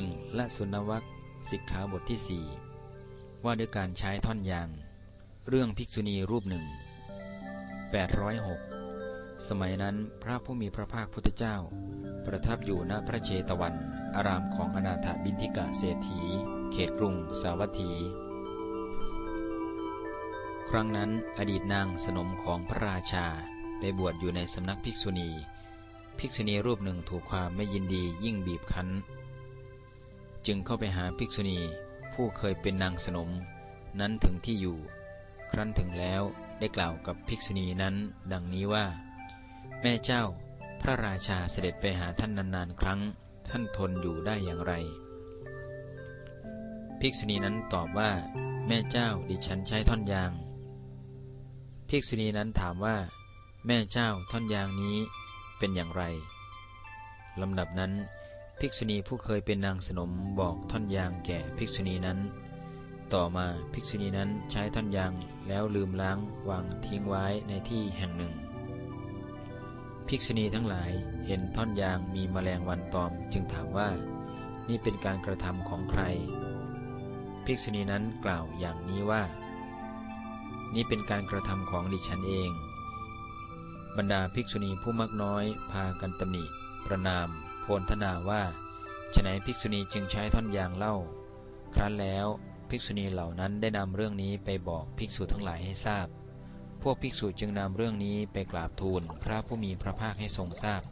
1. ละสุนวัคสิกขาบทที่4ว่าด้วยการใช้ท่อนยาง เรื่องภิกษุณีรูปหนึ่ง806 สมัยนั้นพระผู้มีพระภาคพุทธเจ้า ประทับอยู่ณพระเชตวัน อารามของอนาถบินทิกะเศรษฐี เขตกรุง สาวัตถี ครั้งนั้นอดีตนางสนมของพระราชาไปบวชอยู่ในสำนักภิกษุณี ภิกษุณีรูปหนึ่งถูกความไม่ยินดียิ่งบีบคั้น จึงเข้าไปหาภิกษุณีผู้เคยเป็นนางสนม นั้นถึงที่อยู่ ครั้นถึงแล้วได้กล่าวกับภิกษุณีนั้น ดังนี้ว่า แม่เจ้า พระราชาเสด็จไปหาท่านนานๆครั้ง ท่านทนอยู่ได้อย่างไร ภิกษุณีนั้นตอบว่า แม่เจ้าดิฉันใช้ท่อนยาง ภิกษุณีนั้นถามว่า แม่เจ้าท่อนยางนี้เป็นอย่างไรลำดับนั้น ภิกษุณีผู้เคยเป็นนางสนมบอกท่อนยางแก่ภิกษุณีนั้น ต่อมาภิกษุณีนั้นใช้ท่อนยางแล้วลืมล้างวางทิ้งไว้ในที่แห่งหนึ่ง ภิกษุณีทั้งหลายเห็นท่อนยางมีแมลงวันตอมจึงถามว่า นี่เป็นการกระทำของใคร ภิกษุณีนั้นกล่าวอย่างนี้ว่า นี่เป็นการกระทำของดิฉันเอง บรรดาภิกษุณีผู้มักน้อยพากันตำหนิ ประนาม โพนธนาว่าฉนัยภิกษุณีจึงใช้ท่อนยางเล่า ครั้นแล้วภิกษุณีเหล่านั้นได้นำเรื่องนี้ไปบอกภิกษุทั้งหลายให้ทราบ พวกภิกษุจึงนำเรื่องนี้ไปกราบทูลพระผู้มีพระภาคให้ทรงทราบ